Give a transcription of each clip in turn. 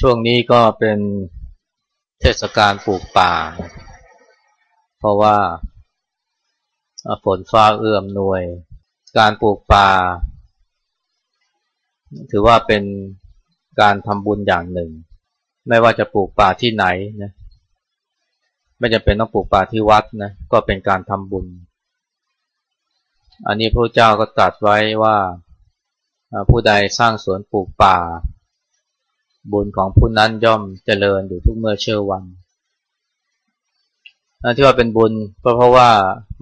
ช่วงนี้ก็เป็นเทศกาลปลูกป่า เพราะว่าฝนฟ้าเอื้อมหน่วย การปลูกป่า ถือว่าเป็นการทำบุญอย่างหนึ่ง ไม่ว่าจะปลูกป่าที่ไหนนะไม่จะเป็นต้องปลูกป่าที่วัดนะก็เป็นการทำบุญ อันนี้พระเจ้าก็ตรัสไว้ว่าผู้ใดสร้างสวนปลูกป่า บุญของผู้นั้นย่อมเจริญอยู่ทุกเมื่อเชื่อวันที่ว่าเป็นบุญก็เพราะว่า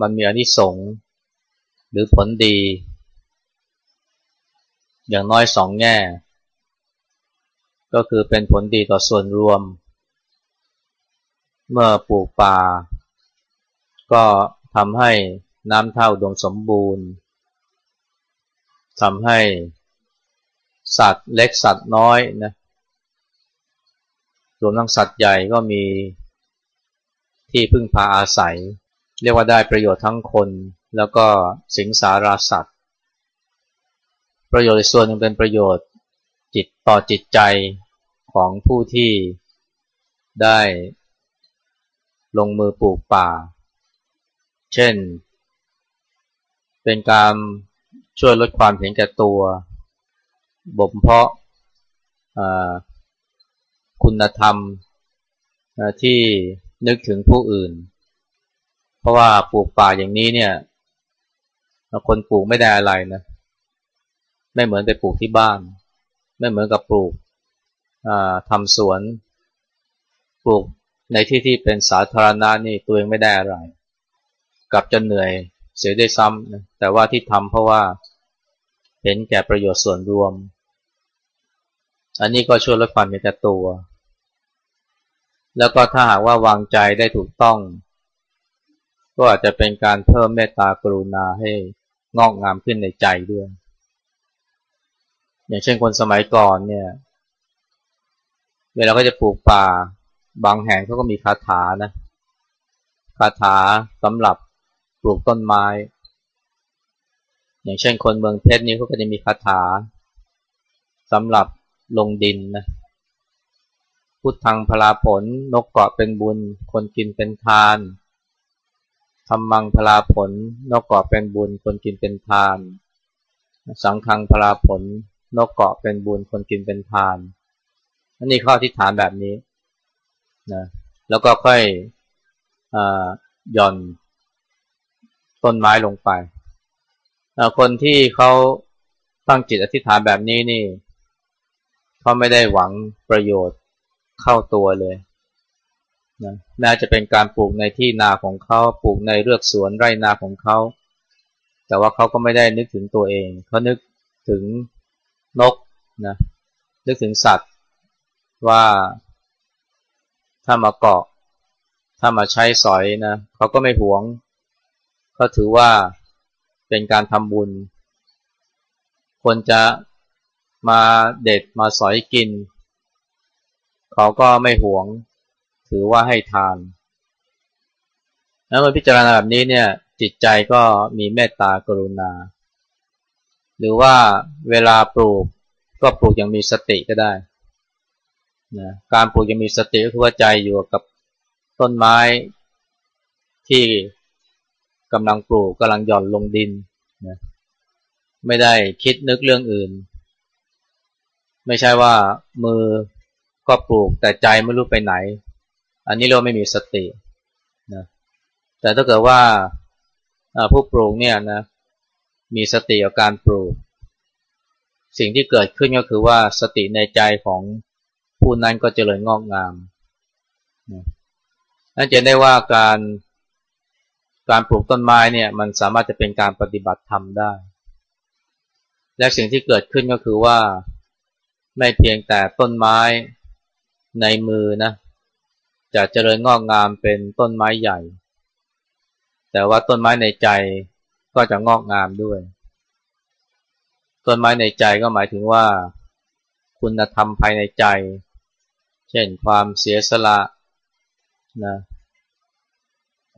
มันมีอนิสงส์หรือผลดี อย่างน้อยสองแง่ ก็คือเป็นผลดีต่อส่วนรวม เมื่อปลูกป่า ก็ทำให้น้ำเท่าดวงสมบูรณ์ทำให้สัตว์เล็กสัตว์น้อยนะ รวมทั้งสัตว์ใหญ่ก็มีที่พึ่งพาอาศัย เรียกว่าได้ประโยชน์ทั้งคน แล้วก็สิงสาราสัตว์ ประโยชน์ส่วนหนึ่งเป็นประโยชน์จิตต่อจิตใจของผู้ที่ได้ลงมือปลูกป่า เช่น เป็นการช่วยลดความเห็นแก่ตัวบ่มเพาะ คุณธรรมที่นึกถึงผู้อื่น เพราะว่าปลูกป่าอย่างนี้เนี่ย คนปลูกไม่ได้อะไรนะ ไม่เหมือนไปปลูกที่บ้าน ไม่เหมือนกับปลูกทำสวน ปลูกในที่ที่เป็นสาธารณะนี่ตัวเองไม่ได้อะไร กลับจะเหนื่อยเสียได้ซ้ำนะแต่ว่าที่ทำเพราะว่าเห็นแก่ประโยชน์ส่วนรวม อันนี้ก็ช่วยลดความเห็นแก่ตัว แล้วก็ถ้าหากว่าวางใจได้ถูกต้อง ก็อาจจะเป็นการเพิ่มเมตตากรุณาให้งอกงามขึ้นในใจด้วย อย่างเช่นคนสมัยก่อนเนี่ย เวลาก็จะปลูกป่า บางแห่งเขาก็มีคาถานะ คาถาสำหรับปลูกต้นไม้ อย่างเช่นคนเมืองเพชรนี่เขาก็จะมีคาถาสำหรับลงดินนะ พุทธังพลาผล นกเกาะเป็นบุญ คนกินเป็นทานธรรมังพลาผล นกเกาะเป็นบุญ คนกินเป็นทาน สังฆังพลาผล นกเกาะเป็นบุญ คนกินเป็นทานอันนี้ข้อที่ฐานแบบนี้นะแล้วก็ค่อยย่อนต้นไม้ลงไป คนที่เขาตั้งจิตอธิษฐานแบบนี้นี่ เขาไม่ได้หวังประโยชน์ เข้าตัวเลยนะน่าจะเป็นการปลูกในที่นาของเขาปลูกในเลือกสวนไร่นาของเขาแต่ว่าเขาก็ไม่ได้นึกถึงตัวเองเขานึกถึงนกนะนึกถึงสัตว์ว่าถ้ามาเกาะ ถ้ามาใช้สอยนะเขาก็ไม่หวงเขาถือว่าเป็นการทำบุญ คนจะมาเด็ดมาสอยกิน เขาก็ไม่หวง ถือว่าให้ทาน แล้วเมื่อพิจารณาแบบนี้เนี่ย จิตใจก็มีเมตตากรุณา หรือว่าเวลาปลูกก็ปลูกอย่างมีสติก็ได้นะการปลูกยังมีสติก็คือว่าใจอยู่กับต้นไม้ที่กำลังปลูกกำลังหย่อนลงดินนะไม่ได้คิดนึกเรื่องอื่น ไม่ใช่ว่ามือ ก็ปลูกแต่ใจไม่รู้ไปไหน อันนี้เราไม่มีสตินะแต่ถ้าเกิดว่าผู้ปลูกเนี่ยนะมีสติกับการปลูก สิ่งที่เกิดขึ้นก็คือว่าสติในใจของผู้นั้นก็เจริญงอกงามนั่นจะได้ว่าการการปลูกต้นไม้เนี่ยมันสามารถจะเป็นการปฏิบัติธรรมได้ และสิ่งที่เกิดขึ้นก็คือว่าไม่เพียงแต่ต้นไม้ ในมือนะจะเจริญงอกงามเป็นต้นไม้ใหญ่ แต่ว่าต้นไม้ในใจก็จะงอกงามด้วย ต้นไม้ในใจก็หมายถึงว่า คุณธรรมภายในใจ เช่นความเสียสละนะ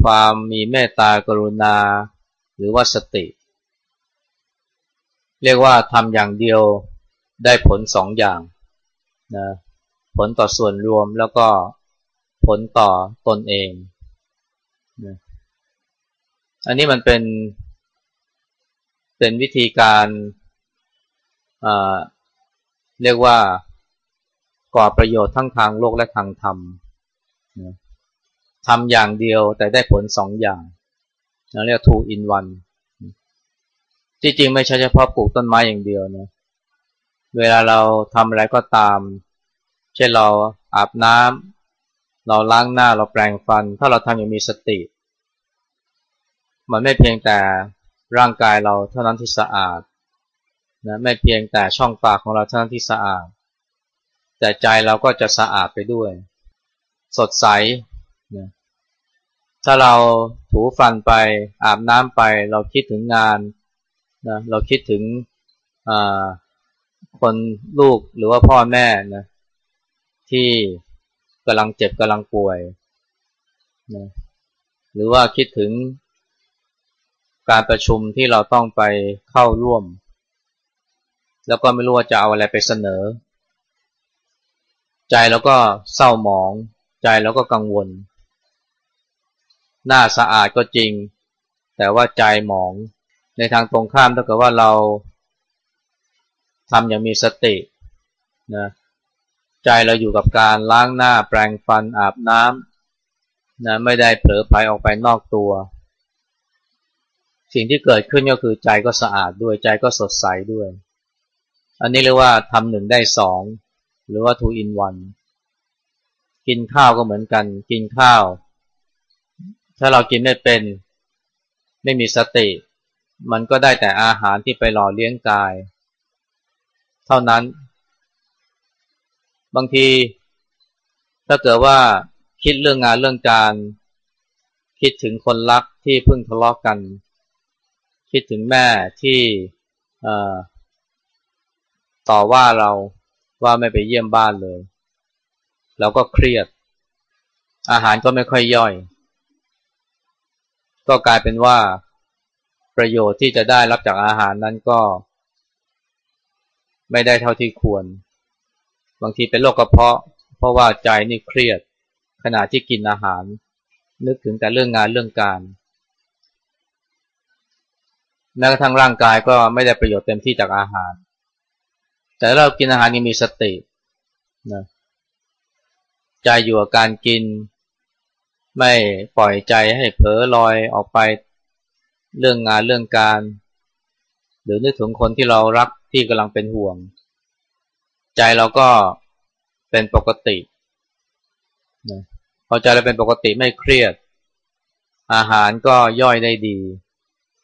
ความมีเมตตากรุณา หรือว่าสติ เรียกว่าทำอย่างเดียวได้ผลสองอย่างนะ ผลต่อส่วนรวมแล้วก็ผลต่อตนเองนะอันนี้มันเป็น เป็นวิธีการเรียกว่าก่อประโยชน์ทั้งทางโลกและทางธรรมทำอย่างเดียวแต่ได้ผลสองอย่างเราเรียก two in one ที่จริงไม่ใช่เฉพาะปลูกต้นไม้อย่างเดียวนะเวลาเราทำอะไรก็ตาม เช่นเราอาบน้ำเราล้างหน้าเราแปรงฟัน ถ้าเราทำอย่างมีสติ มันไม่เพียงแต่ร่างกายเราเท่านั้นที่สะอาดนะไม่เพียงแต่ช่องปากของเราเท่านั้นที่สะอาด แต่ใจเราก็จะสะอาดไปด้วย สดใสนะถ้าเราถูฟันไปอาบน้ำไป เราคิดถึงงานนะเราคิดถึงคนลูกหรือว่าพ่อแม่นะ ที่กำลังเจ็บกำลังป่วยนะหรือว่าคิดถึงการประชุมที่เราต้องไปเข้าร่วม แล้วก็ไม่รู้ว่าจะเอาอะไรไปเสนอ ใจเราก็เศร้าหมอง ใจเราก็กังวล หน้าสะอาดก็จริง แต่ว่าใจหมอง ในทางตรงข้ามถ้าเกิดว่าเราทำอย่างมีสตินะ ใจเราอยู่กับการล้างหน้าแปรงฟันอาบน้ำนะไม่ได้เผลอไปออกไปนอกตัว สิ่งที่เกิดขึ้นก็คือใจก็สะอาดด้วยใจก็สดใสด้วย อันนี้เรียกว่าทำหนึ่งได้สองหรือว่า two in one กินข้าวก็เหมือนกัน กินข้าว ถ้าเรากินไม่เป็น ไม่มีสติ มันก็ได้แต่อาหารที่ไปหล่อเลี้ยงกาย เท่านั้น บางที ถ้าเกิดว่าคิดเรื่องงานเรื่องการ คิดถึงคนรักที่เพิ่งทะเลาะกกัน คิดถึงแม่ที่ต่อว่าเราว่าไม่ไปเยี่ยมบ้านเลยเราก็เครียด อาหารก็ไม่ค่อยย่อย ก็กลายเป็นว่าประโยชน์ที่จะได้รับจากอาหารนั้นก็ ไม่ได้เท่าที่ควร บางทีเป็นโรคกระเพาะ เพราะว่าใจนี่เครียด ขณะที่กินอาหาร นึกถึงแต่เรื่องงานเรื่องการแม้กระทั่งร่างกายก็ไม่ได้ประโยชน์เต็มที่จากอาหาร แต่เรากินอาหารยังมีสตินะใจอยู่กับการกิน ไม่ปล่อยใจให้เผลอลอยออกไปเรื่องงานเรื่องการ หรือนึกถึงคนที่เรารักที่กำลังเป็นห่วง ใจเราก็เป็นปกตินะพอใจเราเป็นปกติไม่เครียด อาหารก็ย่อยได้ดี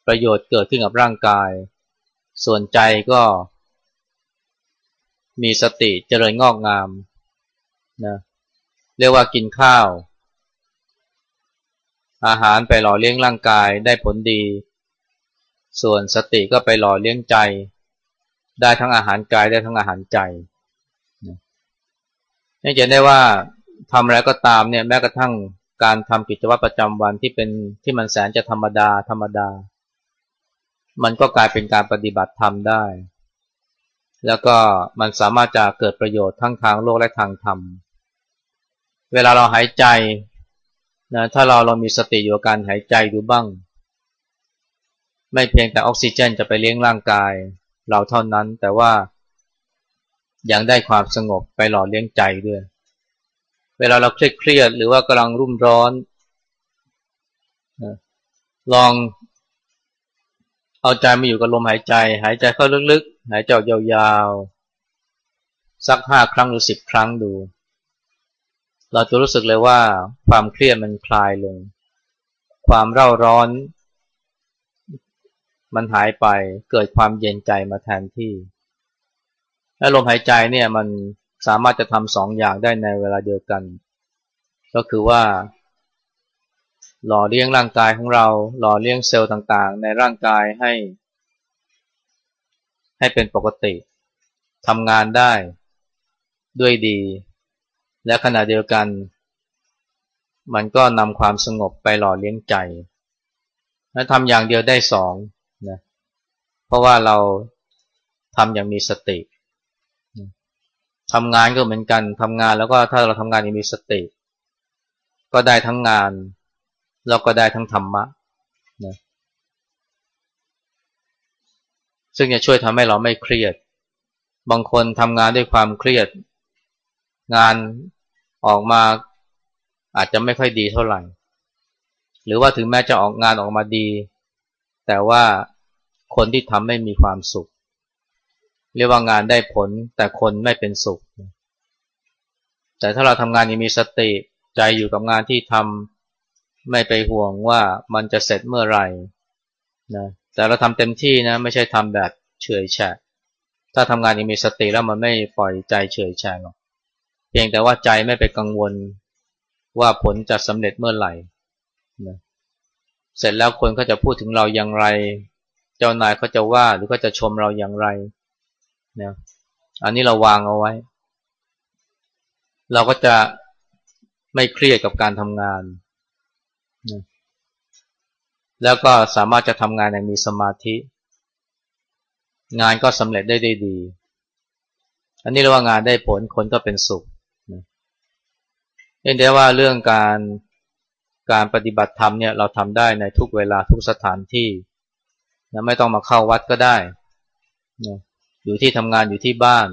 ประโยชน์เกิดขึ้นกับร่างกาย ส่วนใจก็ มีสติเจริญงอกงามนะเรียกว่ากินข้าว อาหารไปหล่อเลี้ยงร่างกายได้ผลดี ส่วนสติก็ไปหล่อเลี้ยงใจ ได้ทั้งอาหารกายได้ทั้งอาหารใจ นี่จะได้ว่าทำอะไรก็ตามเนี่ยแม้กระทั่งการทำกิจวัตรประจำวันที่เป็นที่มันแสนจะธรรมดาธรรมดา มันก็กลายเป็นการปฏิบัติธรรมได้ แล้วก็มันสามารถจะเกิดประโยชน์ทั้งทางโลกและทางธรรม เวลาเราหายใจนะถ้าเราเรามีสติอยู่กับการหายใจดูบ้าง ไม่เพียงแต่ออกซิเจนจะไปเลี้ยงร่างกาย เราเท่านั้นแต่ว่า ยังได้ความสงบไปหล่อเลี้ยงใจด้วย เวลาเราเครียดเครียดหรือว่ากำลังรุ่มร้อน ลองเอาใจมาอยู่กับลมหายใจ หายใจเข้าลึกๆ หายใจออกยาวๆ สักห้าครั้งหรือสิบครั้งดู เราจะรู้สึกเลยว่าความเครียดมันคลายลง ความเร่าร้อน มันหายไปเกิดความเย็นใจมาแทนที่ และลมหายใจเนี่ยมันสามารถจะทำสองอย่างได้ในเวลาเดียวกัน ก็คือว่า หล่อเลี้ยงร่างกายของเรา หล่อเลี้ยงเซลล์ต่างๆ ในร่างกายให้ ให้เป็นปกติทำงานได้ด้วยดี และขณะเดียวกัน มันก็นำความสงบไปหล่อเลี้ยงใจและทำอย่างเดียวได้สองนะเพราะว่าเราทำอย่างมีสติ ทำงานก็เหมือนกันทำงานแล้วก็ถ้าเราทำงานอย่างมีสติ ก็ได้ทั้งงาน แล้วก็ได้ทั้งธรรมะนะซึ่งจะช่วยทำให้เราไม่เครียด บางคนทำงานด้วยความเครียด งานออกมาอาจจะไม่ค่อยดีเท่าไหร่ หรือว่าถึงแม้จะออกงานออกมาดี แต่ว่าคนที่ทำไม่มีความสุข เรียกว่างานได้ผลแต่คนไม่เป็นสุข แต่ถ้าเราทำงานยังมีสติใจอยู่กับงานที่ทำไม่ไปห่วงว่ามันจะเสร็จเมื่อไหร่นะแต่เราทำเต็มที่นะไม่ใช่ทำแบบเฉยแฉะถ้าทำงานยังมีสติแล้วมันไม่ปล่อยใจเฉยแฉะหรอกเพียงแต่ว่าใจไม่ไปกังวลว่าผลจะสำเร็จเมื่อไหร่นะเสร็จแล้วคนก็จะพูดถึงเราอย่างไร เจ้านายเขาจะว่าหรือก็จะชมเราอย่างไร นะอันนี้เราวางเอาไว้ เราก็จะไม่เครียดกับการทำงานนะแล้วก็สามารถจะทำงานอย่างมีสมาธิ งานก็สำเร็จได้ได้ดี อันนี้เรียกว่างานได้ผลคนก็เป็นสุขเห็นได้ว่าเรื่องการการปฏิบัติธรรมเนี่ยเราทำได้ในทุกเวลาทุกสถานที่นะไม่ต้องมาเข้าวัดก็ได้นะ อยู่ที่ทำงานอยู่ที่บ้าน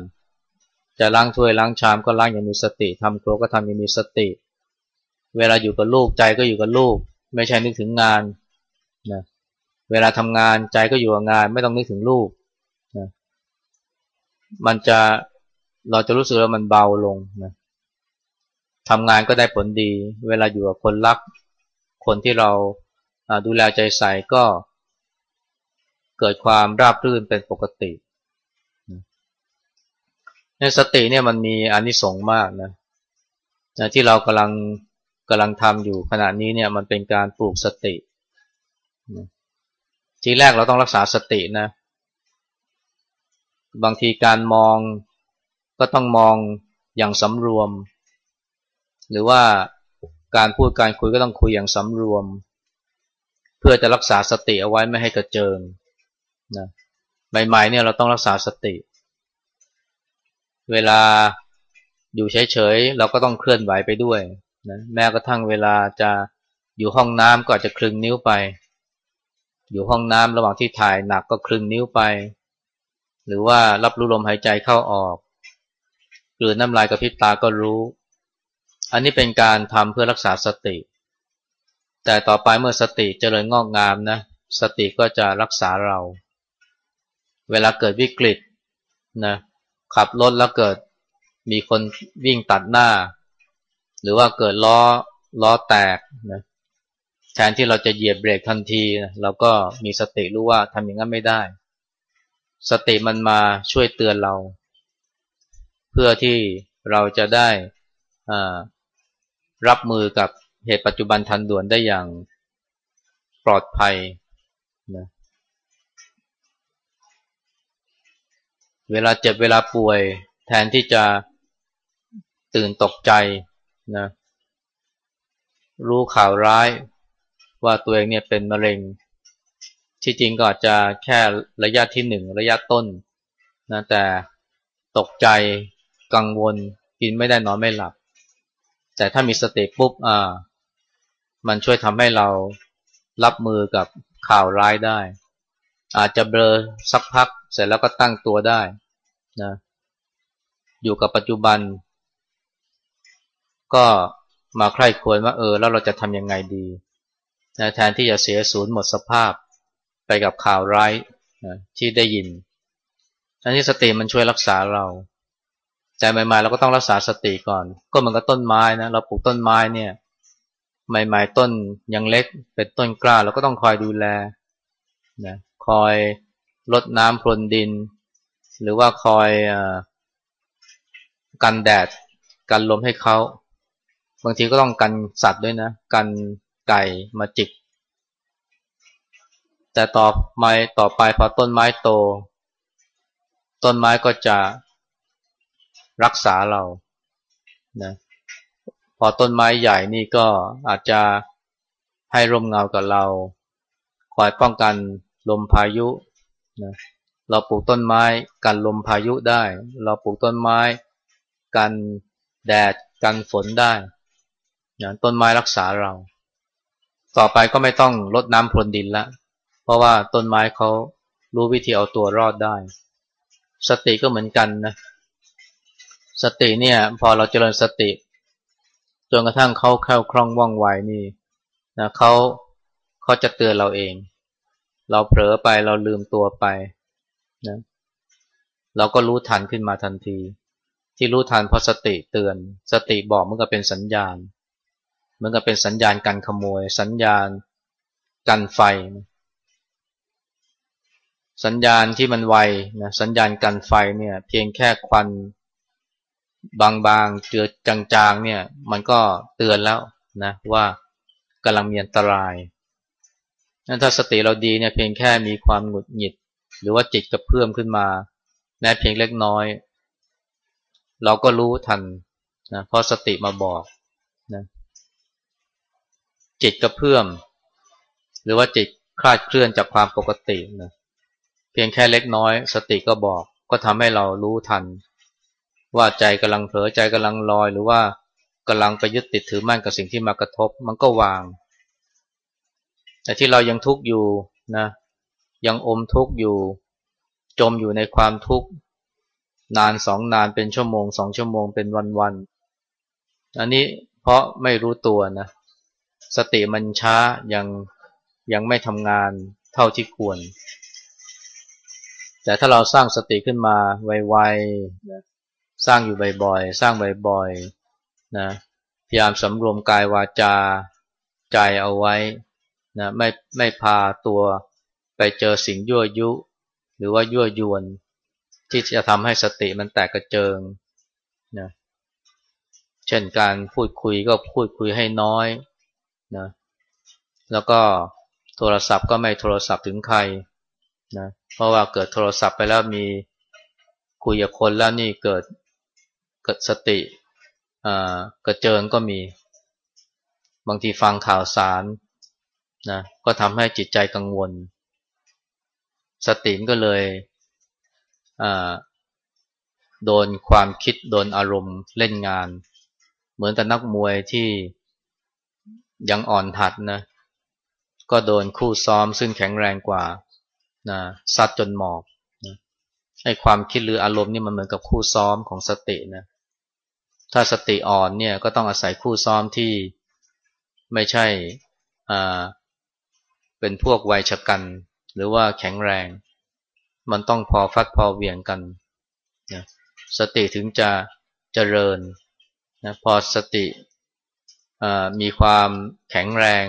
จะล้างถ้วยล้างชามก็ล้างอย่างมีสติทำครัวก็ทำอย่างมีสติ เวลาอยู่กับลูกใจก็อยู่กับลูก ไม่ใช่นึกถึงงานนะเวลาทำงานใจก็อยู่กับงาน ไม่ต้องนึกถึงลูกนะมันจะเราจะรู้สึกว่ามันเบาลงนะทำงานก็ได้ผลดี เวลาอยู่กับคนรัก คนที่เราดูแลใจใส่ก็เกิดความราบรื่นเป็นปกติ ในสติเนี่ยมันมีอนิสงส์มากนะที่เรากำลังกำลังทำอยู่ขณะนี้เนี่ยมันเป็นการปลูกสติ ทีแรกเราต้องรักษาสตินะ บางทีการมองก็ต้องมองอย่างสำรวม หรือว่าการพูดการคุยก็ต้องคุยอย่างสำรวม เพื่อจะรักษาสติเอาไว้ไม่ให้กระเจิงนะใหม่ๆเนี่ยเราต้องรักษาสติ เวลาอยู่เฉยๆเราก็ต้องเคลื่อนไหวไปด้วยนะแม้กระทั่งเวลาจะอยู่ห้องน้ำก็อาจจะคลึงนิ้วไป อยู่ห้องน้ำระหว่างที่ถ่ายหนักก็คลึงนิ้วไป หรือว่ารับรู้ลมหายใจเข้าออกหรือน้ำลายกระพริบตาก็รู้ อันนี้เป็นการทำเพื่อรักษาสติ แต่ต่อไปเมื่อสติเจริญงอกงามนะ สติก็จะรักษาเรา เวลาเกิดวิกฤตนะ ขับรถแล้วเกิดมีคนวิ่งตัดหน้า หรือว่าเกิดล้อล้อแตกนะแทนที่เราจะเหยียบเบรกทันทีนะเราก็มีสติรู้ว่าทำอย่างนั้นไม่ได้ สติมันมาช่วยเตือนเรา เพื่อที่เราจะได้รับมือกับเหตุปัจจุบันทันด่วนได้อย่างปลอดภัยนะ เวลาเจ็บเวลาป่วย แทนที่จะตื่นตกใจนะรู้ข่าวร้ายว่าตัวเองเนี่ยเป็นมะเร็ง ที่จริงก็อาจจะแค่ระยะที่หนึ่งระยะต้นนะแต่ตกใจกังวลกินไม่ได้นอนไม่หลับ แต่ถ้ามีสติปุ๊บอ่า มันช่วยทำให้เรารับมือกับข่าวร้ายได้ อาจจะเบลอสักพักเสร็จแล้วก็ตั้งตัวได้นะอยู่กับปัจจุบัน ก็มาใคร่ควรว่าเออ แล้วเราจะทำยังไงดีนะแทนที่จะเสียศูนย์หมดสภาพไปกับข่าวร้ายนะที่ได้ยินอันนี้สติมันช่วยรักษาเราแต่ใหม่ๆเราก็ต้องรักษาสติก่อน ก็เหมือนกับต้นไม้นะเราปลูกต้นไม้เนี่ยใหม่ๆต้นยังเล็กเป็นต้นกล้าเราก็ต้องคอยดูแลนะ คอยลดน้ำพรวนดิน หรือว่าคอยอกันแดด กันลมให้เขาบางทีก็ต้องกันสัตว์ด้วยนะ กันไก่มาจิก แต่ต่อไม้ต่อไปพอต้นไม้โต ต้นไม้ก็จะรักษาเรานะพอต้นไม้ใหญ่นี่ก็อาจจะให้ร่มเงากับเรา คอยป้องกัน ลมพายุนะเราปลูกต้นไม้กันลมพายุได้ เราปลูกต้นไม้กันแดดกันฝนได้นะต้นไม้รักษาเรา ต่อไปก็ไม่ต้องลดน้ำพรวนดินละ เพราะว่าต้นไม้เขารู้วิธีเอาตัวรอดได้ สติก็เหมือนกันนะ สติเนี่ยพอเราเจริญสติจนกระทั่งเขาเข้าคล่องว่องไวนี่นะเขาเขาจะเตือนเราเอง เราเผลอไปเราลืมตัวไปนะเราก็รู้ทันขึ้นมาทันที ที่รู้ทันเพราะสติเตือน สติบอกมันก็เป็นสัญญาณมือนกับเป็นสัญญาณการขโมย สัญญาณกันไฟ สัญญาณที่มันไวนะสัญญาณกันไฟเนี่ย เพียงแค่ควันบางๆเจือจางๆเนี่ย มันก็เตือนแล้วนะว่ากำลังมีอันตราย นั้นถ้าสติเราดีเนี่ยเพียงแค่มีความหงุดหงิด หรือว่าจิตกระเพื่อมขึ้นมา แม้เพียงเล็กน้อย เราก็รู้ทันนะเพราะสติมาบอกนะจิตกระเพื่อม หรือว่าจิตคลาดเคลื่อนจากความปกตินะเพียงแค่เล็กน้อย สติก็บอกก็ทำให้เรารู้ทัน ว่าใจกำลังเผลอใจกำลังลอย หรือว่ากำลังไปยึดติดถือมั่นกับสิ่งที่มากระทบ มันก็วาง แต่ที่เรายังทุกข์อยู่นะ ยังอมทุกข์อยู่ จมอยู่ในความทุกข์นานสองนานเป็นชั่วโมงสองชั่วโมงเป็นวันวันอันนี้เพราะไม่รู้ตัวนะ สติมันช้ายังยังไม่ทำงานเท่าที่ควร แต่ถ้าเราสร้างสติขึ้นมาไวๆ สร้างอยู่บ่อยๆ สร้างบ่อยๆ นะ พยายามสำรวมกายวาจาใจเอาไว้ นะไม่ไม่พาตัวไปเจอสิ่งยั่วยุ หรือว่ายั่วยวน ที่จะทำให้สติมันแตกกระเจิงนะเช่นการพูดคุยก็พูดคุยให้น้อยนะแล้วก็โทรศัพท์ก็ไม่โทรศัพท์ถึงใครนะเพราะว่าเกิดโทรศัพท์ไปแล้วมีคุยกับคนแล้วนี่เกิดเกิดสติอ่ากระเจิงก็มี บางทีฟังข่าวสาร นะก็ทำให้จิตใจกังวล สติมก็เลยโดนความคิดโดนอารมณ์เล่นงาน เหมือนแต่นักมวยที่ยังอ่อนหัดนะก็โดนคู่ซ้อมซึ่งแข็งแรงกว่านะซัดจนหมอบนะให้ความคิดหรืออารมณ์นี่มันเหมือนกับคู่ซ้อมของสตินะถ้าสติอ่อนเนี่ยก็ต้องอาศัยคู่ซ้อมที่ไม่ใช่อ่า เป็นพวกวัยชะกัน หรือว่าแข็งแรง มันต้องพอฟัดพอเวียงกันนะสติถึงจะเจริญนะพอสติมีความแข็งแรง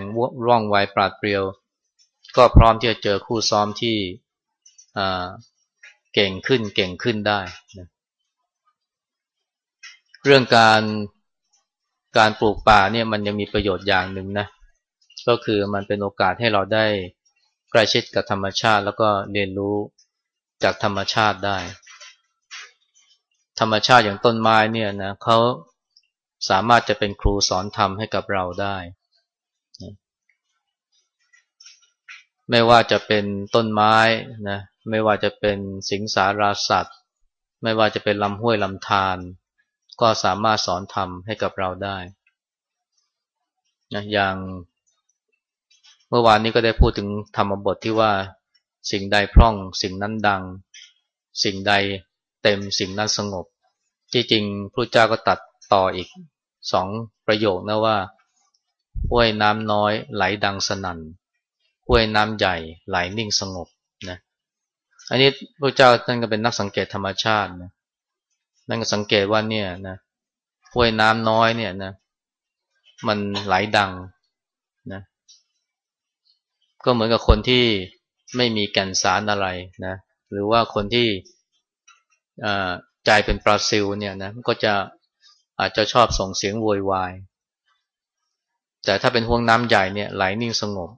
ว่องไวปราดเปรียว ก็พร้อมที่จะเจอคู่ซ้อมที่เก่งขึ้นเก่งขึ้นได้นะเรื่องการการปลูกป่าเนี่ยมันยังมีประโยชน์อย่างหนึ่งนะ ก็คือมันเป็นโอกาสให้เราได้ใกล้ชิดกับธรรมชาติแล้วก็เรียนรู้จากธรรมชาติได้ ธรรมชาติอย่างต้นไม้เนี่ยนะเขาสามารถจะเป็นครูสอนธรรมให้กับเราได้ ไม่ว่าจะเป็นต้นไม้นะไม่ว่าจะเป็นสิงสาราสัตว์ ไม่ว่าจะเป็นลำห้วยลำธารก็สามารถสอนธรรมให้กับเราได้นะอย่าง เมื่อวานนี้ก็ได้พูดถึงธรรมบทที่ว่าสิ่งใดพร่อง สิ่งนั้นดัง สิ่งใดเต็มสิ่งนั้นสงบ ที่จริงพระเจ้าก็ตัดต่ออีกสองประโยคนะว่าห้วยน้ำน้อยไหลดังสนั่นห้วยน้ำใหญ่ไหลนิ่งสงบนะอันนี้พระเจ้าท่านก็เป็นนักสังเกตธรรมชาตินะนั่นก็สังเกตว่าเนี่ยนะห้วยน้ำน้อยเนี่ยนะมันไหลดัง ก็เหมือนกับคนที่ไม่มีแก่นสารอะไรนะหรือว่าคนที่ใจเป็นปลาซิลเนี่ยนะก็จะอาจจะชอบส่งเสียงโวยวาย แต่ถ้าเป็นห่วงน้ำใหญ่เนี่ยไหลนิ่งสงบ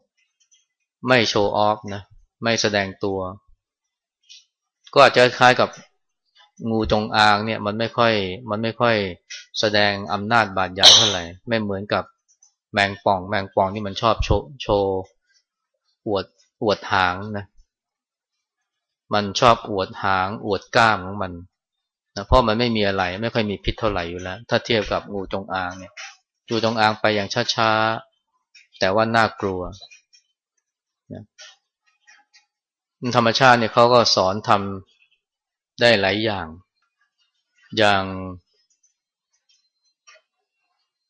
ไม่โชว์ออฟนะไม่แสดงตัว ก็อาจจะคล้ายกับงูจงอางเนี่ยมันไม่ค่อยมันไม่ค่อยแสดงอำนาจบาดใหญ่เท่าไหร่ไม่เหมือนกับแมงป่อง แมงป่องนี่มันชอบโชว์โชว์ อวดอวดหางนะ มันชอบอวดหาง อวดก้ามของมันนะเพราะมันไม่มีอะไรไม่ค่อยมีพิษเท่าไหร่อยู่แล้ว ถ้าเทียบกับงูจงอางเนี่ยงูจงอางไปอย่างช้าๆ แต่ว่าน่ากลัวนะธรรมชาติเนี่ยเขาก็สอนทำได้หลายอย่าง อย่าง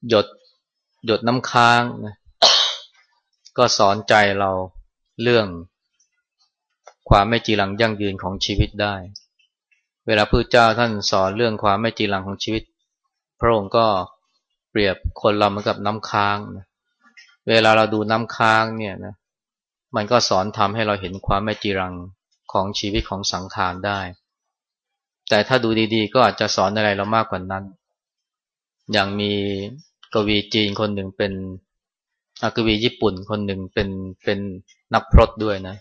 หยดหยดน้ำค้างนะก็สอนใจเรา เรื่องความไม่จีรังยั่งยืนของชีวิตได้ เวลาพระเจ้าท่านสอนเรื่องความไม่จีรังของชีวิต พระองค์ก็เปรียบคนเราเหมือนกับน้ำค้างนะเวลาเราดูน้ำค้างเนี่ยนะมันก็สอนทำให้เราเห็นความไม่จีรังของชีวิตของสังขารได้ แต่ถ้าดูดีๆ ก็อาจจะสอนอะไรเรามากกว่านั้น อย่างมีกวีจีนคนหนึ่งเป็นกวีญี่ปุ่นคนหนึ่งเป็นเป็น นักพรตด้วยนะ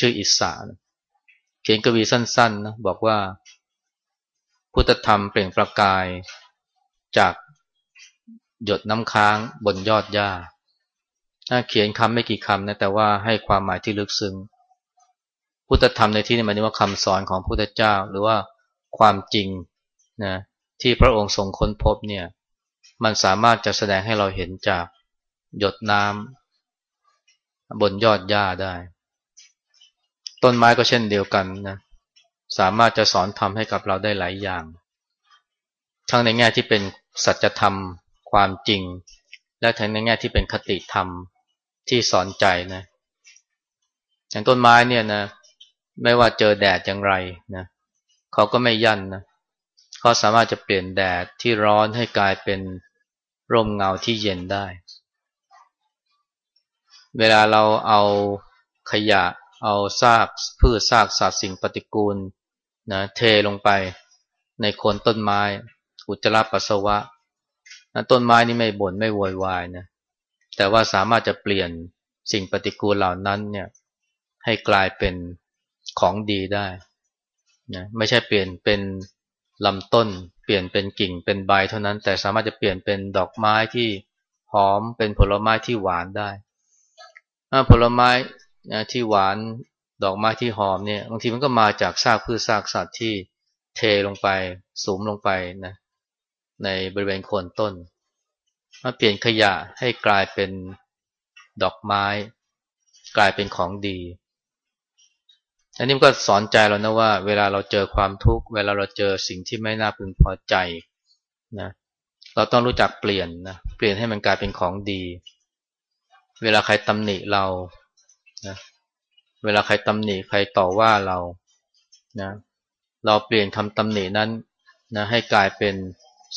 ชื่ออิสาเขียนกวีสั้นๆนะบอกว่า พุทธธรรมเปล่งประกายจากหยดน้ำค้างบนยอดหญ้าเขียนคำไม่กี่คำนะแต่ว่าให้ความหมายที่ลึกซึ้งพุทธธรรมในที่นี้หมายถึงว่าคำสอนของพุทธเจ้า หรือว่าความจริงนะที่พระองค์ทรงค้นพบเนี่ย มันสามารถจะแสดงให้เราเห็นจากหยดน้ำ บนยอดหญ้าได้ ต้นไม้ก็เช่นเดียวกันนะสามารถจะสอนทำให้กับเราได้หลายอย่าง ทั้งในแง่ที่เป็นสัจธรรมความจริง และทั้งในแง่ที่เป็นคติธรรมที่สอนใจนะอย่างต้นไม้เนี่ยนะไม่ว่าเจอแดดอย่างไรนะเขาก็ไม่ยั่นนะเขาสามารถจะเปลี่ยนแดดที่ร้อนให้กลายเป็นร่มเงาที่เย็นได้ เวลาเราเอาขยะ เอาซากพืชซากสัตว์สิ่งปฏิกูลนะเทลงไปในโคนต้นไม้ อุจจาระปัสสาวะนะต้นไม้นี่ไม่บน่นไม่โวยวายนะแต่ว่าสามารถจะเปลี่ยนสิ่งปฏิกูลเหล่านั้นเนี่ยให้กลายเป็นของดีได้นะไม่ใช่เปลี่ยนเป็นลำต้น เปลี่ยนเป็นกิ่งเป็นใบเท่านั้น แต่สามารถจะเปลี่ยนเป็นดอกไม้ที่หอมเป็นผลไม้ที่หวานได้ ผลไม้ที่หวานดอกไม้ที่หอมเนี่ยบางทีมันก็มาจากซากพืชซากสัตว์ที่เทลงไปสูมลงไปนะในบริเวณโคนต้นมาเปลี่ยนขยะให้กลายเป็นดอกไม้ กลายเป็นของดี อันนี้ก็สอนใจเรานะว่า เวลาเราเจอความทุกข์เวลาเราเจอสิ่งที่ไม่น่าพึงพอใจนะเราต้องรู้จักเปลี่ยนนะเปลี่ยนให้มันกลายเป็นของดี เวลาใครตำหนิเรานะเวลาใครตำหนิใครต่อว่าเรานะเราเปลี่ยนคำตำหนินั้นนะให้กลายเป็น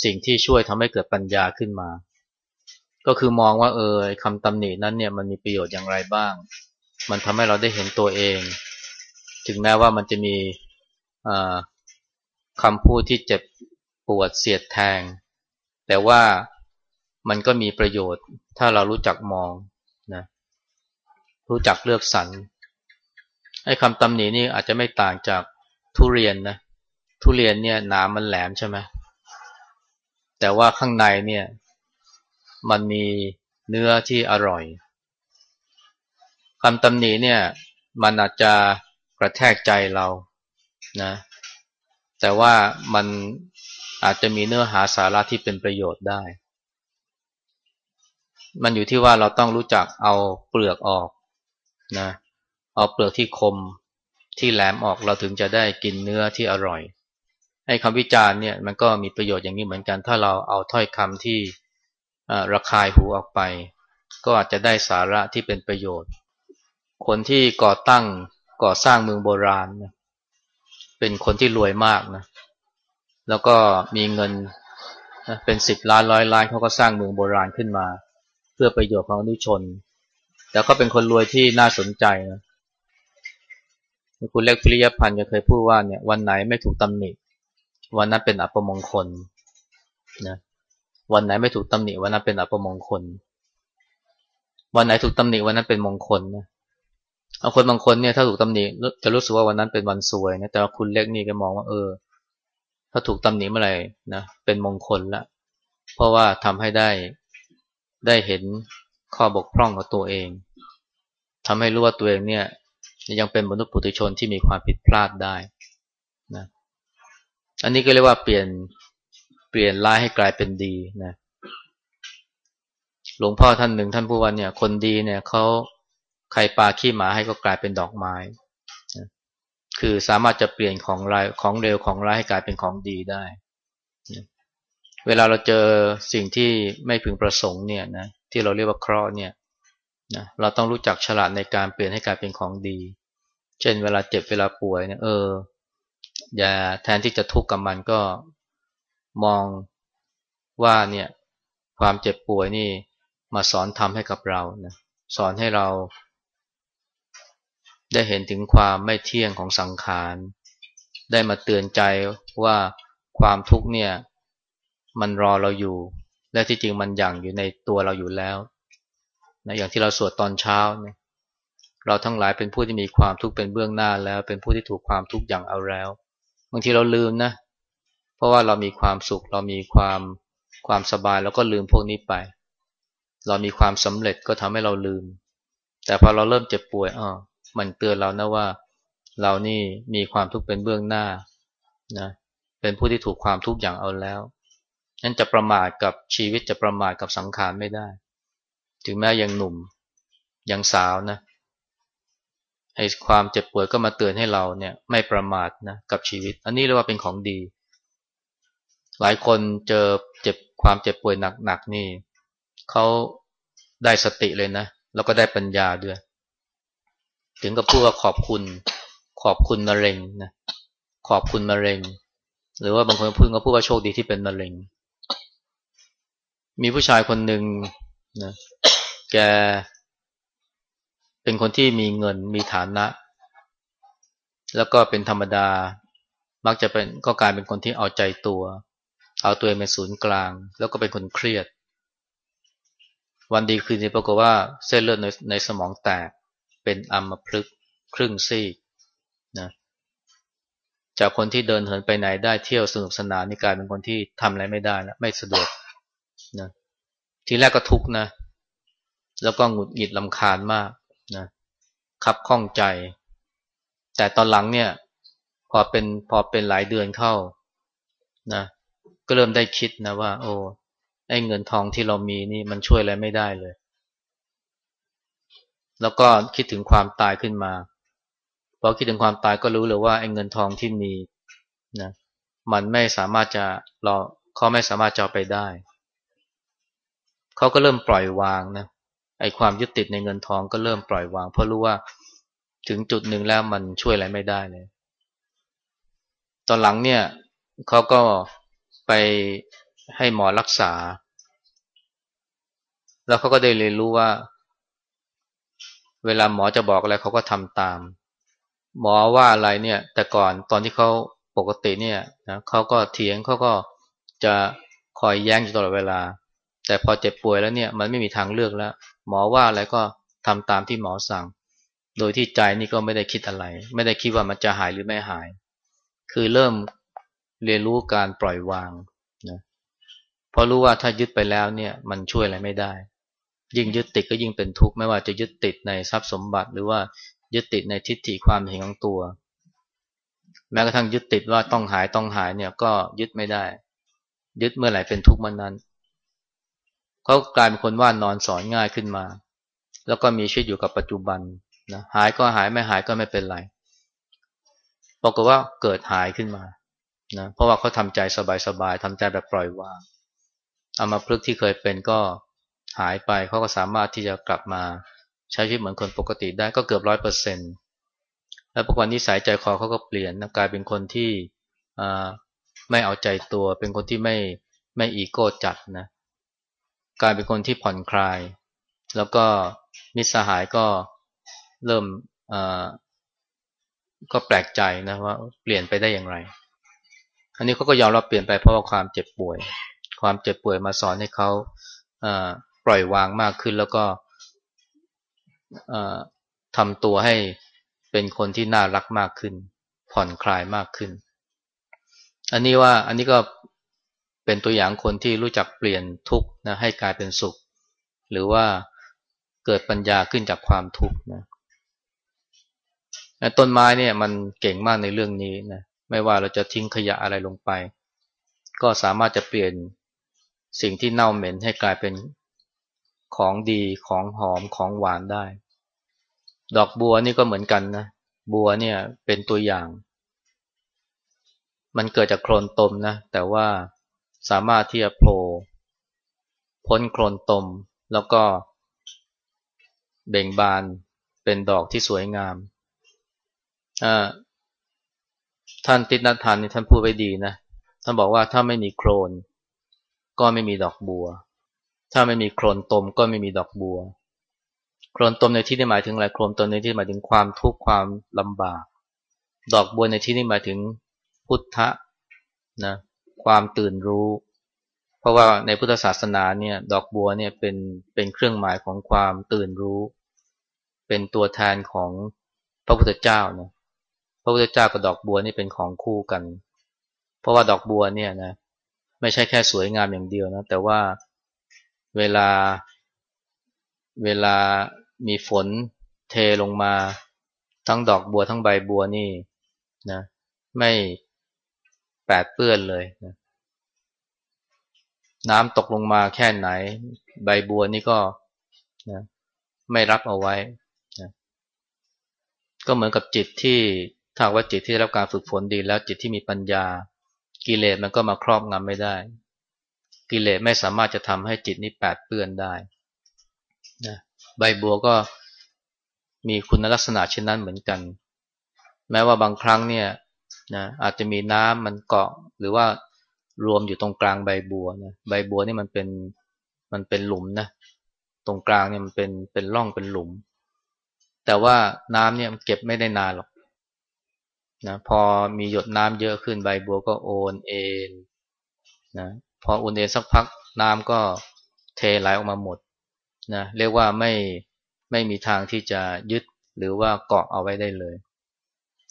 สิ่งที่ช่วยทำให้เกิดปัญญาขึ้นมา ก็คือมองว่าเออคำตำหนินั้นเนี่ยมันมีประโยชน์อย่างไรบ้าง มันทำให้เราได้เห็นตัวเอง ถึงแม้ว่ามันจะมีคำพูดที่เจ็บปวดเสียดแทง แต่ว่ามันก็มีประโยชน์ถ้าเรารู้จักมอง รู้จักเลือกสรรไอ้คำตำหนินี่อาจจะไม่ต่างจากทุเรียนนะทุเรียนเนี่ยหนามันแหลมใช่ไหมแต่ว่าข้างในเนี่ย มันมีเนื้อที่อร่อยคำตำหนิเนี่ย มันอาจจะกระแทกใจเรานะ แต่ว่ามันอาจจะมีเนื้อหาสาระที่เป็นประโยชน์ได้ มันอยู่ที่ว่าเราต้องรู้จักเอาเปลือกออก นะเอาเปลือกที่คมที่แหลมออกเราถึงจะได้กินเนื้อที่อร่อยให้คำวิจารณ์เนี่ยมันก็มีประโยชน์อย่างนี้เหมือนกัน ถ้าเราเอาถ้อยคำที่ระคายหูออกไป ก็อาจจะได้สาระที่เป็นประโยชน์ คนที่ก่อตั้งก่อสร้างเมืองโบราณ เป็นคนที่รวยมากนะแล้วก็มีเงินเป็นสิบล้านร้อยล้านเขาก็สร้างเมืองโบราณขึ้นมา เพื่อประโยชน์ของอนุชน แต่ก็เป็นคนรวยที่น่าสนใจนะคุณเล็กพิริยพันธ์เคยพูดว่าเนี่ยวันไหนไม่ถูกตำหนิ วันนั้นเป็นอัปมงคลนะวันไหนไม่ถูกตำหนิวันนั้นเป็นอัปมงคล วันไหนถูกตำหนิวันนั้นเป็นมงคลนะเอาคนบางคนเนี่ยถ้าถูกตำหนิจะรู้สึกว่าวันนั้นเป็นวันสวยนะแต่ว่าคุณเล็กนี่ก็มองว่าเออ ถ้าถูกตำหนิเมื่อไหร่นะเป็นมงคลละเพราะว่าทำให้ได้ได้เห็น ข้อบกพร่องของตัวเองทำให้รู้ว่าตัวเองเนี่ยยังเป็นมนุษย์ปุถุชนที่มีความผิดพลาดได้นะอันนี้ก็เรียกว่าเปลี่ยนเปลี่ยนร้ายให้กลายเป็นดีนะหลวงพ่อท่านหนึ่งท่านผู้ว่าเนี่ย คนดีเนี่ยเขาใครปาขี้หมาให้ก็กลายเป็นดอกไม้คือสามารถจะเปลี่ยนของร้ายของเร็วของร้ายให้กลายเป็นของดีได้เวลาเราเจอสิ่งที่ไม่พึงประสงค์เนี่ยนะ ที่เราเรียกว่าเคราะห์เนี่ยนะเราต้องรู้จักฉลาดในการเปลี่ยนให้กลายเป็นของดี เช่นเวลาเจ็บเวลาป่วยเนี่ยเอออย่าแทนที่จะทุกข์กับมันก็มองว่าเนี่ยความเจ็บป่วยนี่มาสอนทำให้กับเรานะสอนให้เรา ได้เห็นถึงความไม่เที่ยงของสังขาร ได้มาเตือนใจว่าความทุกข์เนี่ย มันรอเราอยู่ และที่จริงมันอย่างอยู่ในตัวเราอยู่แล้วนะอย่างที่เราสวดตอนเช้าเนี่ยเราทั้งหลายเป็นผู้ที่มีความทุกข์เป็นเบื้องหน้าแล้ว เป็นผู้ที่ถูกความทุกข์อย่างเอาแล้ว บางทีเราลืมนะ เพราะว่าเรามีความสุข เรามีความความสบายแล้วก็ลืมพวกนี้ไป เรามีความสำเร็จก็ทำให้เราลืม แต่พอเราเริ่มเจ็บป่วยอ๋อมันเตือนเรานะว่า เรานี่มีความทุกข์เป็นเบื้องหน้านะเป็นผู้ที่ถูกความทุกข์อย่างเอาแล้ว นั่นจะประมาทกับชีวิตจะประมาทกับสังขารไม่ได้ ถึงแม้ยังหนุ่มยังสาวนะไอ้ความเจ็บป่วยก็มาเตือนให้เราเนี่ยไม่ประมาทนะกับชีวิต อันนี้เรียกว่าเป็นของดี หลายคนเจอเจ็บความเจ็บป่วยหนักๆนี่เขาได้สติเลยนะ แล้วก็ได้ปัญญาด้วย ถึงกับพูดว่าขอบคุณ ขอบคุณมะเร็งนะขอบคุณมะเร็ง หรือว่าบางคนพูดก็พูดว่าโชคดีที่เป็นมะเร็ง มีผู้ชายคนหนึ่งนะแกเป็นคนที่มีเงินมีฐานะ แล้วก็เป็นธรรมดา มักจะเป็นก็กลายเป็นคนที่เอาใจตัว เอาตัวเองเป็นศูนย์กลาง แล้วก็เป็นคนเครียด วันดีคืนนี้ปรากฏว่าเส้นเลือดในในสมองแตกเป็นอัมพฤกครึ่งซีกนะจากคนที่เดินเหินไปไหนได้เที่ยวสนุกสนานนี่กลายเป็นคนที่ทำอะไรไม่ได้แล้วไม่สะดวก นะทีแรกก็ทุกข์นะ แล้วก็หงุดหงิดลำคาญมากนะขับข้องใจ แต่ตอนหลังเนี่ย พอเป็นพอเป็นหลายเดือนเข้านะก็เริ่มได้คิดนะว่า โอ้ไอ้เงินทองที่เรามีนี่มันช่วยอะไรไม่ได้เลย แล้วก็คิดถึงความตายขึ้นมาพอคิดถึงความตายก็รู้เลยว่าไอ้เงินทองที่มีนะมันไม่สามารถจะเราเขาไม่สามารถจะไปได้ เขาก็เริ่มปล่อยวางนะไอ้ความยึดติดในเงินทองก็เริ่มปล่อยวาง เพราะรู้ว่าถึงจุดหนึ่งแล้วมันช่วยอะไรไม่ได้เลยตอนหลังเนี่ยเขาก็ไปให้หมอรักษา แล้วเขาก็ได้เรียนรู้ว่า เวลาหมอจะบอกอะไรเขาก็ทำตาม หมอว่าอะไรเนี่ย แต่ก่อนตอนที่เขาปกติเนี่ยนะเขาก็เถียงเขาก็จะคอยแย้งอยู่ตลอดเวลา แต่พอเจ็บป่วยแล้วเนี่ยมันไม่มีทางเลือกแล้ว หมอว่าอะไรก็ทำตามที่หมอสั่ง โดยที่ใจนี่ก็ไม่ได้คิดอะไร ไม่ได้คิดว่ามันจะหายหรือไม่หาย คือเริ่มเรียนรู้การปล่อยวางนะเพราะรู้ว่าถ้ายึดไปแล้วเนี่ยมันช่วยอะไรไม่ได้ ยิ่งยึดติดก็ยิ่งเป็นทุกข์ไม่ว่าจะยึดติดในทรัพย์สมบัติ หรือว่ายึดติดในทิฏฐิความเห็นของตัว แม้กระทั่งยึดติดว่าต้องหายต้องหายเนี่ยก็ยึดไม่ได้ ยึดเมื่อไหร่เป็นทุกข์เมื่อนั้น เขากลายเป็นคนว่านอนสอนง่ายขึ้นมา แล้วก็มีชีวิตอยู่กับปัจจุบันนะหายก็หายไม่หายก็ไม่เป็นไรบอกว่าเกิดหายขึ้นมานะเพราะว่าเขาทำใจสบายๆทำใจแบบปล่อยวางเอามาพลึกที่เคยเป็นก็หายไปเขาก็สามารถที่จะกลับมาใช้ชีวิตเหมือนคนปกติได้ก็เกือบร้อยเปอร์เซ็นต์แล้วพอวันนี้สายใจคอเขาก็เปลี่ยนกลายเป็นคนที่ไม่เอาใจตัว เป็นคนที่ไม่ไม่อีโก้จัดนะ กลายเป็นคนที่ผ่อนคลาย แล้วก็มิตรสหายก็เริ่มก็แปลกใจนะว่าเปลี่ยนไปได้อย่างไร อันนี้เขาก็ยอมรับเปลี่ยนไปเพราะว่าความเจ็บป่วย ความเจ็บป่วยมาสอนให้เขาปล่อยวางมากขึ้นแล้วก็ทำตัวให้เป็นคนที่น่ารักมากขึ้น ผ่อนคลายมากขึ้น อันนี้ว่าอันนี้ก็ เป็นตัวอย่างคนที่รู้จักเปลี่ยนทุกข์นะให้กลายเป็นสุข หรือว่าเกิดปัญญาขึ้นจากความทุกข์นะต้นไม้เนี่ยมันเก่งมากในเรื่องนี้นะไม่ว่าเราจะทิ้งขยะอะไรลงไป ก็สามารถจะเปลี่ยนสิ่งที่เน่าเหม็นให้กลายเป็นของดีของหอมของหวานได้ ดอกบัวนี่ก็เหมือนกันนะบัวเนี่ยเป็นตัวอย่าง มันเกิดจากโคลนตมนะแต่ว่า สามารถที่จะโผล่พ้นโคลนตม แล้วก็เบ่งบานเป็นดอกที่สวยงาม ท่านติณทานนี่ท่านพูดไว้ดีนะ ท่านบอกว่าถ้าไม่มีโคลนก็ไม่มีดอกบัว ถ้าไม่มีโคลนตมก็ไม่มีดอกบัว โคลนตมในที่นี้หมายถึงอะไร โคลนตมในที่หมายถึงความทุกข์ความลำบาก ดอกบัวในที่นี้หมายถึงพุทธะนะ ความตื่นรู้ เพราะว่าในพุทธศาสนาเนี่ยดอกบัวเนี่ยเป็นเป็นเครื่องหมายของความตื่นรู้ เป็นตัวแทนของพระพุทธเจ้านะพระพุทธเจ้ากับดอกบัวนี่เป็นของคู่กัน เพราะว่าดอกบัวเนี่ยนะไม่ใช่แค่สวยงามอย่างเดียวนะแต่ว่าเวลาเวลามีฝนเทลงมาทั้งดอกบัวทั้งใบบัวนี่นะไม่ แปดเปื้อนเลยนะน้ำตกลงมาแค่ไหน ใบบัวนี่ก็นะไม่รับเอาไว้นะก็เหมือนกับจิตที่ถ้าว่าจิตที่ได้รับการฝึกฝนดีแล้วจิตที่มีปัญญา กิเลสมันก็มาครอบงำไม่ได้ กิเลสไม่สามารถจะทำให้จิตนี้แปดเปื้อนได้นะใบบัวก็มีคุณลักษณะเช่นนั้นเหมือนกัน แม้ว่าบางครั้งเนี่ย นะอาจจะมีน้ำมันเกาะหรือว่ารวมอยู่ตรงกลางใบบัวนะใบบัวนี่มันเป็นมันเป็นหลุมนะตรงกลางเนี่ยมันเป็นเป็นร่องเป็นหลุม แต่ว่าน้ำเนี่ยมันเก็บไม่ได้นานหรอกนะพอมีหยดน้ำเยอะขึ้นใบบัวก็โอนเอ็นนะพอโอนเอ็นสักพักน้ำก็เทไหลออกมาหมดนะเรียกว่าไม่ไม่มีทางที่จะยึดหรือว่าเกาะเอาไว้ได้เลย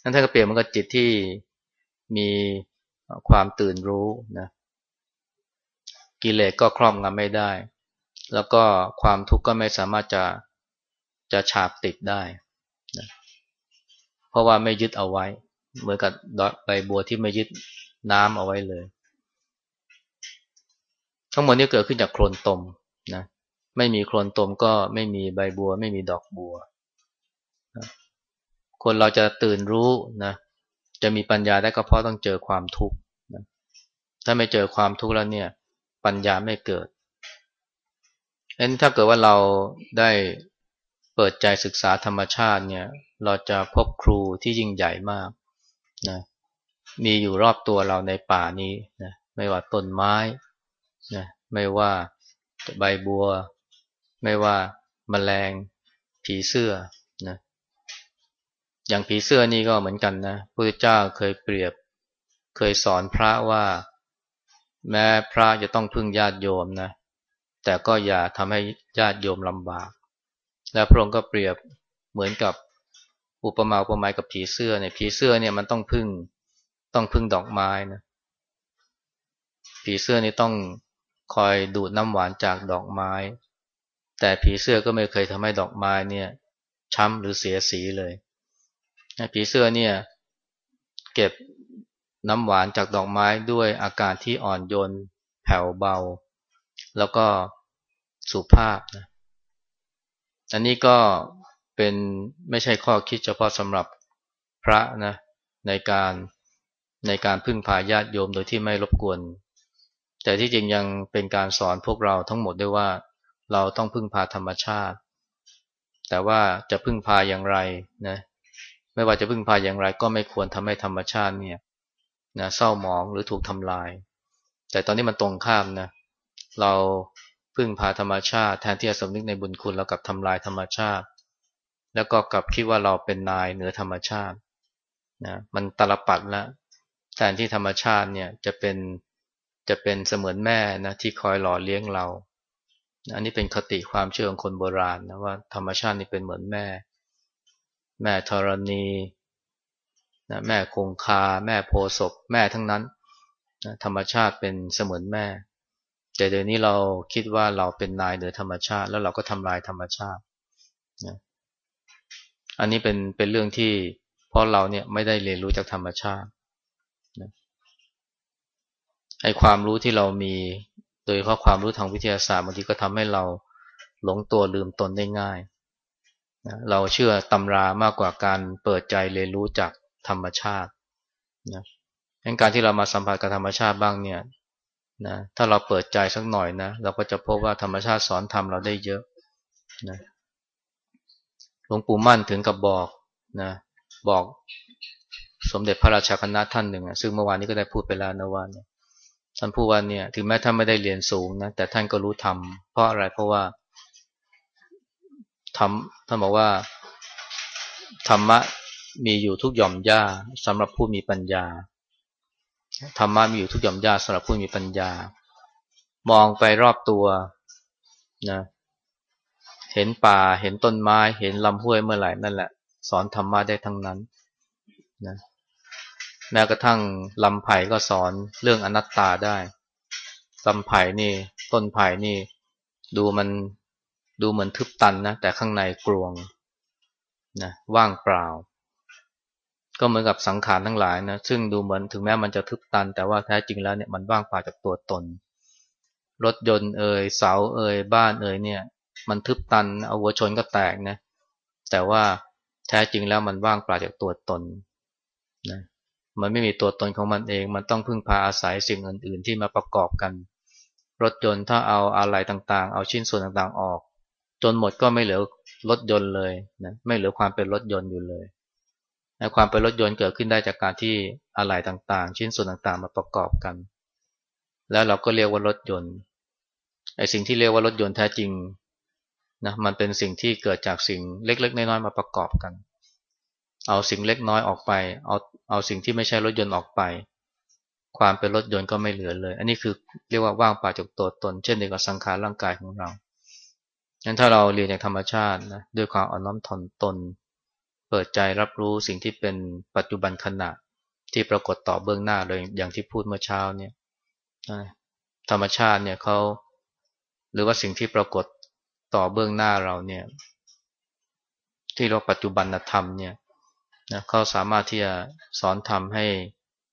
นั่นถ้าเปลี่ยนมันก็จิตที่ มีความตื่นรู้นะกิเลสก็ครอบงำไม่ได้ แล้วก็ความทุกข์ก็ไม่สามารถจะจะฉาบติดได้นะเพราะว่าไม่ยึดเอาไว้ เหมือนกับใบบัวที่ไม่ยึดน้ำเอาไว้เลย ทั้งหมดนี้เกิดขึ้นจากโคลนตมนะไม่มีโคลนตมก็ไม่มีใบบัว ไม่มีดอกบัว คนเราจะตื่นรู้นะ จะมีปัญญาได้ก็เพราะต้องเจอความทุกข์ถ้าไม่เจอความทุกข์แล้วเนี่ย ปัญญาไม่เกิดเอ็นถ้าเกิดว่าเราได้เปิดใจศึกษาธรรมชาติเนี่ย เราจะพบครูที่ยิ่งใหญ่มากนะมีอยู่รอบตัวเราในป่านี้นะไม่ว่าต้นไม้นะไม่ว่าใบบัว ไม่ว่าแมลงผีเสื้อนะ อย่างผีเสื้อนี่ก็เหมือนกันนะพระพุทธเจ้าเคยเปรียบ เคยสอนพระว่า แม้พระจะต้องพึ่งญาติโยมนะ แต่ก็อย่าทำให้ญาติโยมลำบาก และพระองค์ก็เปรียบเหมือนกับอุปมาอุปไมยกับผีเสื้อเนี่ยผีเสื้อเนี่ยมันต้องพึ่งต้องพึ่งดอกไม้นะผีเสื้อนี่ต้องคอยดูดน้ำหวานจากดอกไม้ แต่ผีเสื้อก็ไม่เคยทำให้ดอกไม้เนี่ยช้ำหรือเสียสีเลย ผีเสื้อเนี่ยเก็บน้ำหวานจากดอกไม้ด้วยอาการที่อ่อนโยนแผ่วเบา แล้วก็สุภาพนะอันนี้ก็เป็นไม่ใช่ข้อคิดเฉพาะสำหรับพระนะในการในการพึ่งพาญาติโยมโดยที่ไม่รบกวน แต่ที่จริงยังเป็นการสอนพวกเราทั้งหมดด้วยว่าเราต้องพึ่งพาธรรมชาติ แต่ว่าจะพึ่งพาอย่างไรนะ ไม่ว่าจะพึ่งพาอย่างไร ก็ไม่ควรทำให้ธรรมชาติเนี่ยนะเศร้าหมองหรือถูกทำลาย แต่ตอนนี้มันตรงข้ามนะเราพึ่งพาธรรมชาติแทนที่จะสำนึกในบุญคุณเรากับทำลายธรรมชาติ แล้วก็กลับคิดว่าเราเป็นนายเหนือธรรมชาตินะมันตลปัดแล้วแทนที่ธรรมชาติเนี่ยจะเป็นจะเป็นเสมือนแม่นะที่คอยหล่อเลี้ยงเรา อันนี้เป็นคติความเชื่อของคนโบราณนะว่าธรรมชาตินี่เป็นเหมือนแม่ แม่ธรณีนะแม่คงคา แม่โพศพแม่ทั้งนั้นนะธรรมชาติเป็นเสมือนแม่ แต่เดี๋ยวนี้เราคิดว่าเราเป็นนายเหนือธรรมชาติ แล้วเราก็ทำลายธรรมชาตินะอันนี้เป็นเป็นเรื่องที่เพราะเราเนี่ยไม่ได้เรียนรู้จากธรรมชาติไอความรู้ที่เรามี โดยเฉพาะความรู้ทางวิทยาศาสตร์บางทีก็ทำให้เราหลงตัวลืมตนได้ง่าย เราเชื่อตำรามากกว่าการเปิดใจเรียนรู้จากธรรมชาตินะการที่เรามาสัมผัสกับธรรมชาติบ้างเนี่ยนะถ้าเราเปิดใจสักหน่อยนะเราก็จะพบว่าธรรมชาติสอนทำเราได้เยอะนะหลวงปู่มั่นถึงกับบอกนะบอกสมเด็จพระราชาคณะท่านหนึ่งซึ่งเมื่อวานนี้ก็ได้พูดไปแล้วนะว่าเนี่ยท่านพูดว่าเนี่ยถึงแม้ท่านไม่ได้เรียนสูงนะแต่ท่านก็รู้ทำเพราะอะไรเพราะว่า ทำท่านบอกว่า ธรรมะมีอยู่ทุกหย่อมหญ้าสำหรับผู้มีปัญญา ธรรมะมีอยู่ทุกหย่อมหญ้าสำหรับผู้มีปัญญา มองไปรอบตัวนะเห็นป่าเห็นต้นไม้ เห็นลำห้วยเมื่อไหร่นั่นแหละ สอนธรรมะได้ทั้งนั้นนะแม้กระทั่งลำไผ่ก็สอนเรื่องอนัตตาได้ลำไผ่นี่ ต้นไผ่นี่ ดูมัน ดูเหมือนทึบตันนะแต่ข้างในกลวงนะว่างเปล่า ก็เหมือนกับสังขารทั้งหลายนะซึ่งดูเหมือนถึงแม้มันจะทึบตัน แต่ว่าแท้จริงแล้วเนี่ยมันว่างเปล่าจากตัวตน รถยนต์เอ่ยเสาเอ่ยบ้านเอ่ยเนี่ย มันทึบตันเอาหัวชนก็แตกนะแต่ว่าแท้จริงแล้วมันว่างเปล่าจากตัวตนนะมันไม่มีตัวตนของมันเอง มันต้องพึ่งพาอาศัยสิ่งอื่น ๆ ที่มาประกอบกัน รถยนต์ถ้าเอาอะไรต่างๆ เอาชิ้นส่วนต่างๆออก จนหมดก็ไม่เหลือรถยนต์เลยนะไม่เหลือความเป็นรถยนต์อยู่เลยความเป็นรถยนต์เกิดขึ้นได้จากการที่อะไหล่ต่างๆ ชิ้นส่วนต่างๆ มาประกอบกัน แล้วเราก็เรียกว่ารถยนต์ไอ้สิ่งที่เรียกว่ารถยนต์แท้จริงนะมันเป็นสิ่งที่เกิดจากสิ่งเล็กๆน้อยๆมาประกอบกัน เอาสิ่งเล็กน้อยออกไป เอาเอาสิ่งที่ไม่ใช่รถยนต์ออกไป ความเป็นรถยนต์ก็ไม่เหลือเลย อันนี้คือเรียกว่าว่างเปล่าจากตัวตน เช่นเดียวกับสังขารร่างกายของเรา งั้นถ้าเราเรียนจากธรรมชาตินะด้วยความอ่อนน้อมถ่อมตน เปิดใจรับรู้สิ่งที่เป็นปัจจุบันขณะที่ปรากฏต่อเบื้องหน้าเลยอย่างที่พูดเมื่อเช้าเนี่ยธรรมชาติเนี่ยเขาหรือว่าสิ่งที่ปรากฏต่อเบื้องหน้าเราเนี่ย ที่เราปัจจุบันธรรมเนี่ยนะเขาสามารถที่จะสอนทำให้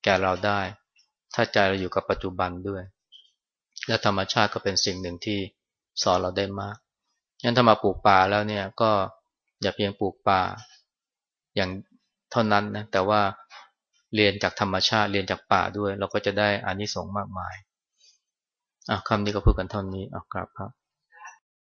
แก่เราได้ ถ้าใจเราอยู่กับปัจจุบันด้วย และธรรมชาติก็เป็นสิ่งหนึ่งที่สอนเราได้มาก งั้นถ้ามาปลูกป่าแล้วเนี่ย ก็อย่าเพียงปลูกป่า อย่างเท่านั้นนะ แต่ว่าเรียนจากธรรมชาติเรียนจากป่าด้วย เราก็จะได้อานิสงส์มากมายอะคำนี้ก็พูดกันเท่านี้อะกรับครับ